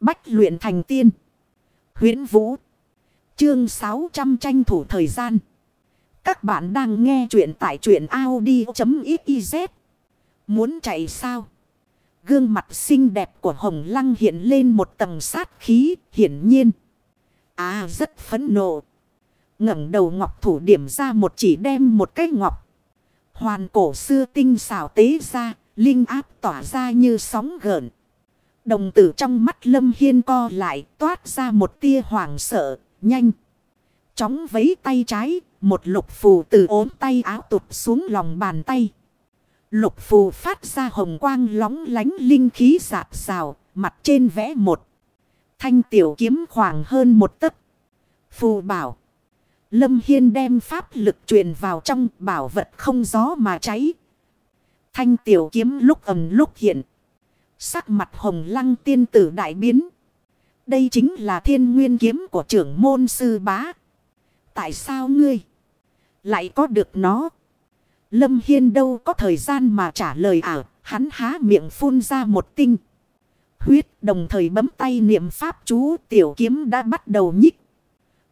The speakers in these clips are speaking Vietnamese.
Bách luyện thành tiên. huyễn Vũ. Chương 600 tranh thủ thời gian. Các bạn đang nghe truyện tại truyện Audi.xyz. Muốn chạy sao? Gương mặt xinh đẹp của Hồng Lăng hiện lên một tầng sát khí hiển nhiên. À rất phấn nộ. ngẩng đầu ngọc thủ điểm ra một chỉ đem một cái ngọc. Hoàn cổ xưa tinh xảo tế ra, linh áp tỏa ra như sóng gợn. Đồng tử trong mắt Lâm Hiên co lại toát ra một tia hoảng sợ, nhanh. Chóng vấy tay trái, một lục phù từ ốm tay áo tụt xuống lòng bàn tay. Lục phù phát ra hồng quang lóng lánh linh khí sạp xào, mặt trên vẽ một. Thanh tiểu kiếm khoảng hơn một tấc. Phù bảo. Lâm Hiên đem pháp lực truyền vào trong bảo vật không gió mà cháy. Thanh tiểu kiếm lúc ầm lúc hiện. Sắc mặt hồng lăng tiên tử đại biến. Đây chính là thiên nguyên kiếm của trưởng môn sư bá. Tại sao ngươi lại có được nó? Lâm Hiên đâu có thời gian mà trả lời à. Hắn há miệng phun ra một tinh. Huyết, đồng thời bấm tay niệm pháp chú, tiểu kiếm đã bắt đầu nhích.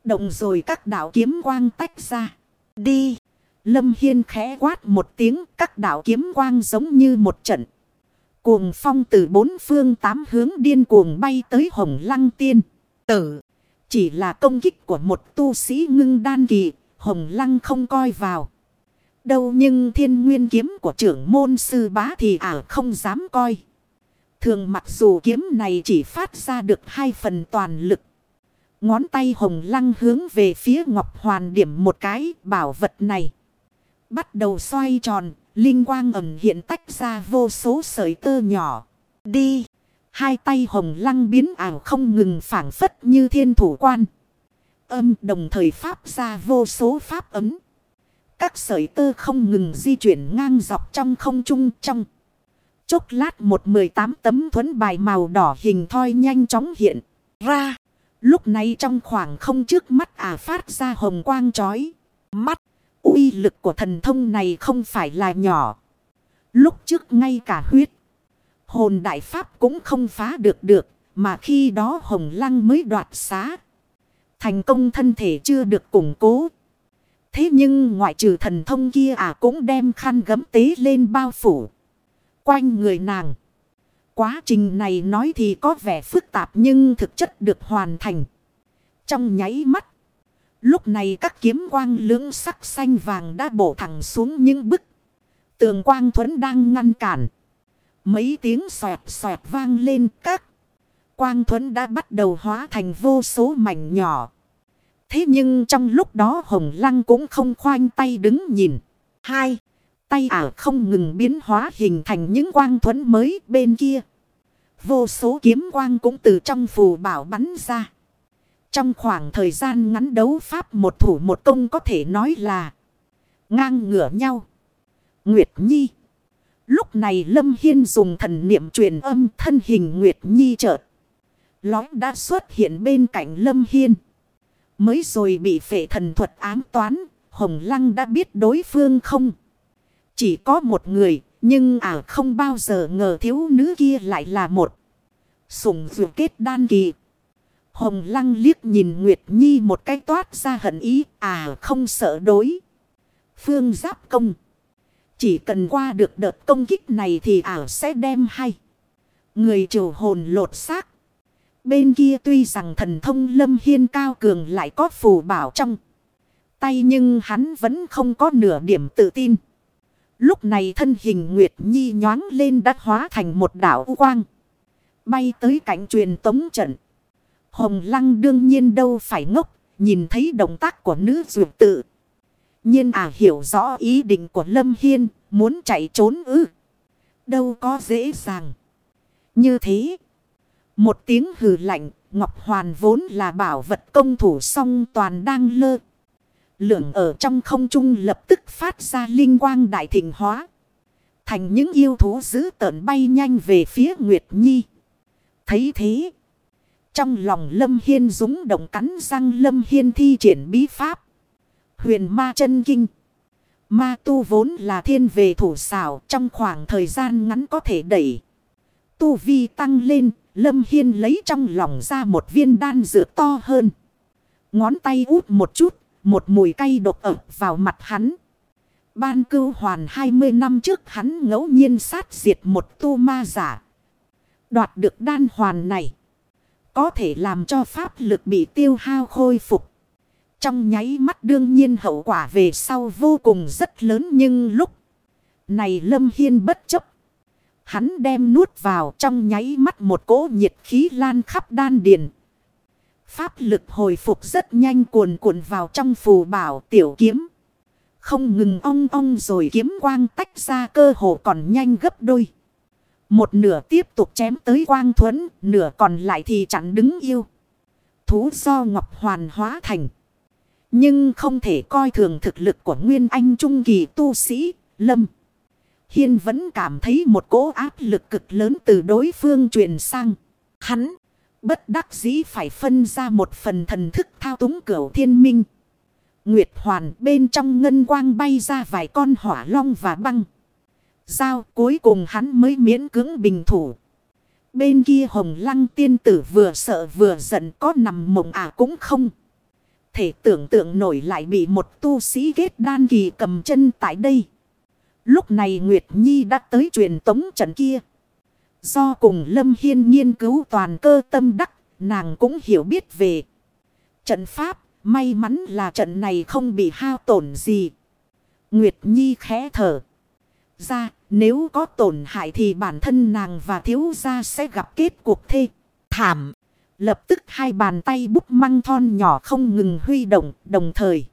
Động rồi các đạo kiếm quang tách ra. Đi. Lâm Hiên khẽ quát một tiếng, các đạo kiếm quang giống như một trận. Cuồng phong từ bốn phương tám hướng điên cuồng bay tới hồng lăng tiên. Tử. Chỉ là công kích của một tu sĩ ngưng đan kỳ. Hồng lăng không coi vào. Đâu nhưng thiên nguyên kiếm của trưởng môn sư bá thì ả à không dám coi. Thường mặc dù kiếm này chỉ phát ra được hai phần toàn lực. Ngón tay hồng lăng hướng về phía ngọc hoàn điểm một cái bảo vật này. Bắt đầu xoay tròn, linh quang ẩm hiện tách ra vô số sợi tơ nhỏ. Đi! Hai tay hồng lăng biến ảo không ngừng phản phất như thiên thủ quan. Âm đồng thời pháp ra vô số pháp ấm. Các sợi tơ không ngừng di chuyển ngang dọc trong không trung trong. Chốc lát một mười tám tấm thuẫn bài màu đỏ hình thoi nhanh chóng hiện ra. Lúc này trong khoảng không trước mắt ả phát ra hồng quang chói. Mắt, uy lực của thần thông này không phải là nhỏ. Lúc trước ngay cả huyết. Hồn đại pháp cũng không phá được được. Mà khi đó hồng lăng mới đoạt xá. Thành công thân thể chưa được củng cố. Thế nhưng ngoại trừ thần thông kia à cũng đem khăn gấm tế lên bao phủ. Quanh người nàng. Quá trình này nói thì có vẻ phức tạp nhưng thực chất được hoàn thành. Trong nháy mắt. Lúc này các kiếm quang lưỡng sắc xanh vàng đã bổ thẳng xuống những bức. Tường quang thuẫn đang ngăn cản. Mấy tiếng xoẹt xoẹt vang lên, các. Quang thuẫn đã bắt đầu hóa thành vô số mảnh nhỏ. Thế nhưng trong lúc đó Hồng Lăng cũng không khoanh tay đứng nhìn. Hai. Tay ả không ngừng biến hóa hình thành những quang thuẫn mới bên kia. Vô số kiếm quang cũng từ trong phù bảo bắn ra. Trong khoảng thời gian ngắn đấu pháp một thủ một công có thể nói là ngang ngửa nhau. Nguyệt Nhi. Lúc này Lâm Hiên dùng thần niệm truyền âm thân hình Nguyệt Nhi chợt. Lói đã xuất hiện bên cạnh Lâm Hiên. Mới rồi bị phệ thần thuật ám toán. Hồng Lăng đã biết đối phương không. Chỉ có một người. Nhưng à không bao giờ ngờ thiếu nữ kia lại là một. Sùng dù kết đan kỳ. Hồng Lăng liếc nhìn Nguyệt Nhi một cái toát ra hận ý. À không sợ đối. Phương giáp công. Chỉ cần qua được đợt công kích này thì ảo sẽ đem hay. Người chủ hồn lột xác. Bên kia tuy rằng thần thông lâm hiên cao cường lại có phù bảo trong tay nhưng hắn vẫn không có nửa điểm tự tin. Lúc này thân hình Nguyệt Nhi nhoáng lên đã hóa thành một đảo quang. Bay tới cạnh truyền tống trận. Hồng Lăng đương nhiên đâu phải ngốc. Nhìn thấy động tác của nữ dược tự. nhiên à hiểu rõ ý định của Lâm Hiên. Muốn chạy trốn ư. Đâu có dễ dàng. Như thế. Một tiếng hừ lạnh. Ngọc Hoàn vốn là bảo vật công thủ song toàn đang lơ. Lượng ở trong không trung lập tức phát ra linh quang đại thịnh hóa. Thành những yêu thú dữ tợn bay nhanh về phía Nguyệt Nhi. Thấy thế. Trong lòng Lâm Hiên dũng động cắn răng Lâm Hiên thi triển bí pháp. Huyền ma chân kinh. Ma tu vốn là thiên về thủ xảo trong khoảng thời gian ngắn có thể đẩy. Tu vi tăng lên Lâm Hiên lấy trong lòng ra một viên đan dược to hơn. Ngón tay út một chút, một mùi cay độc ập vào mặt hắn. Ban cưu hoàn 20 năm trước hắn ngẫu nhiên sát diệt một tu ma giả. Đoạt được đan hoàn này. Có thể làm cho pháp lực bị tiêu hao khôi phục. Trong nháy mắt đương nhiên hậu quả về sau vô cùng rất lớn nhưng lúc này Lâm Hiên bất chấp. Hắn đem nuốt vào trong nháy mắt một cỗ nhiệt khí lan khắp đan điền. Pháp lực hồi phục rất nhanh cuồn cuộn vào trong phù bảo tiểu kiếm. Không ngừng ong ong rồi kiếm quang tách ra cơ hồ còn nhanh gấp đôi. Một nửa tiếp tục chém tới quang thuẫn, nửa còn lại thì chặn đứng yêu. Thú do Ngọc Hoàn hóa thành. Nhưng không thể coi thường thực lực của Nguyên Anh Trung Kỳ tu sĩ, Lâm. Hiên vẫn cảm thấy một cỗ áp lực cực lớn từ đối phương truyền sang. Hắn, bất đắc dĩ phải phân ra một phần thần thức thao túng cửu thiên minh. Nguyệt Hoàn bên trong ngân quang bay ra vài con hỏa long và băng. Giao cuối cùng hắn mới miễn cưỡng bình thủ. Bên kia hồng lăng tiên tử vừa sợ vừa giận có nằm mộng à cũng không. Thể tưởng tượng nổi lại bị một tu sĩ kết đan kỳ cầm chân tại đây. Lúc này Nguyệt Nhi đã tới truyền tống trận kia. Do cùng Lâm Hiên nghiên cứu toàn cơ tâm đắc, nàng cũng hiểu biết về trận pháp. May mắn là trận này không bị hao tổn gì. Nguyệt Nhi khẽ thở. Ra, nếu có tổn hại thì bản thân nàng và thiếu gia sẽ gặp kết cuộc thê. Thảm. Lập tức hai bàn tay bút măng thon nhỏ không ngừng huy động, đồng thời.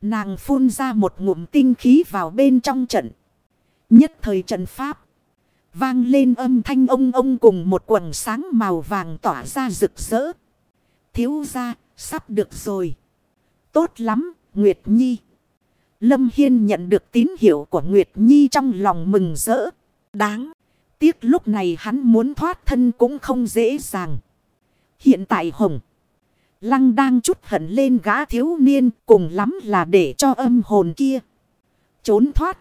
Nàng phun ra một ngụm tinh khí vào bên trong trận. Nhất thời trận pháp. Vang lên âm thanh ông ông cùng một quần sáng màu vàng tỏa ra rực rỡ. Thiếu gia, sắp được rồi. Tốt lắm, Nguyệt Nhi. Lâm Hiên nhận được tín hiệu của Nguyệt Nhi trong lòng mừng rỡ. Đáng. Tiếc lúc này hắn muốn thoát thân cũng không dễ dàng. Hiện tại Hồng. Lăng đang chút hận lên gã thiếu niên cùng lắm là để cho âm hồn kia. Trốn thoát.